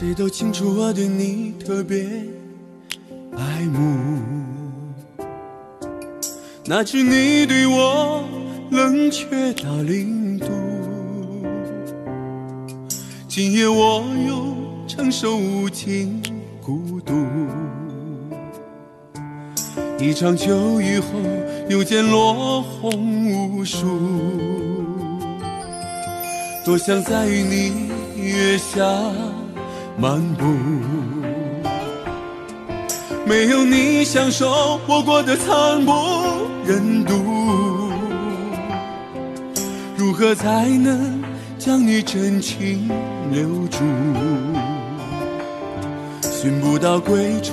谁都清楚我对你特别爱慕，哪知你对我冷却到零度。今夜我又承受无尽孤独，一场秋雨后又见落红无数，多想再与你月下。漫步，没有你享受我过的惨不忍睹，如何才能将你真情留住？寻不到归处，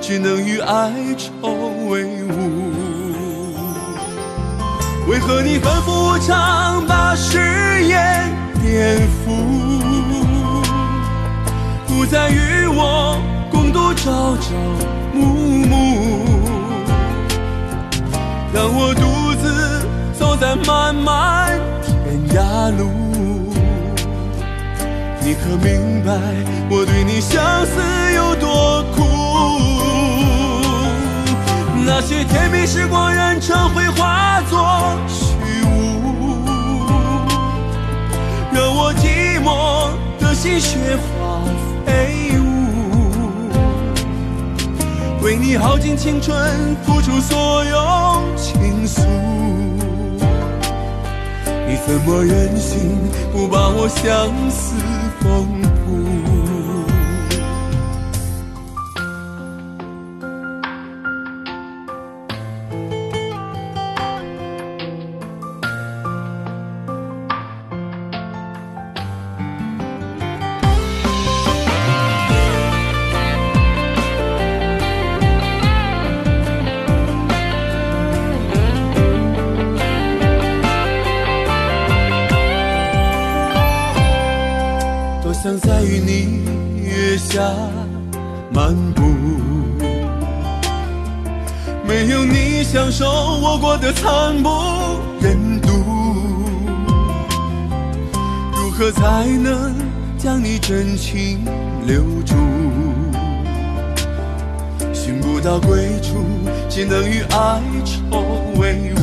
只能与哀愁为伍。为何你反复无常，把誓言朝暮暮，让我独自走在漫漫天涯路。你可明白我对你相思有多苦？那些甜蜜时光染成灰，化作虚无，让我寂寞的心雪花。为你耗尽青春，付出所有情愫。你怎么忍心不把我相思封？下漫步，没有你享受我过的惨不忍睹，如何才能将你真情留住？寻不到归处，只能与哀愁为伍。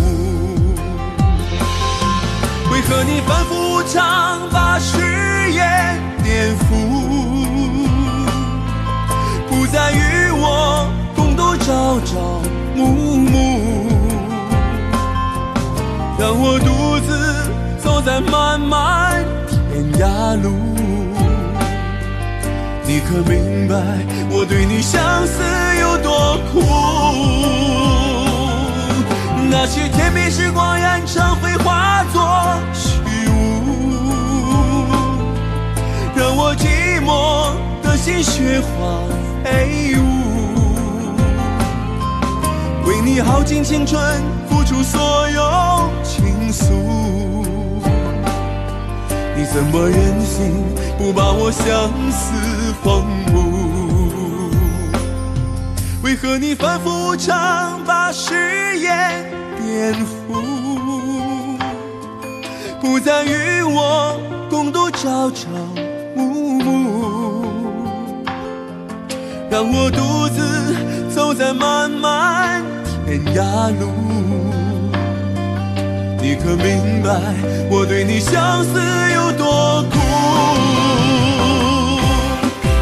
为何你反复无常，把誓言？漫漫天涯路。你可明白我对你相思有多苦？那些甜蜜时光演唱会，化作虚无。让我寂寞的心雪花飞舞，为你耗尽青春，付出所有倾诉。怎么忍心不把我相思封墓？为何你反复无常，把誓言颠覆？不再与我共度朝朝暮暮。让我独自走在漫漫天涯路，你可明白我对你相思有多苦？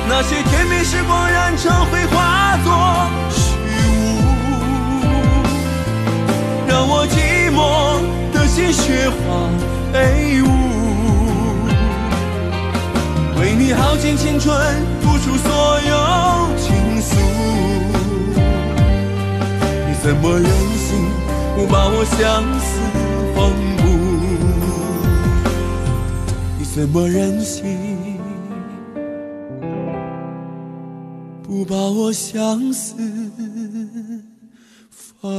那些甜蜜时光染成灰，化作虚无，让我寂寞的心雪花飞舞，为你耗尽青春，付出所有情愫，你。怎么忍心不把我相思怎么忍心不把我相思放？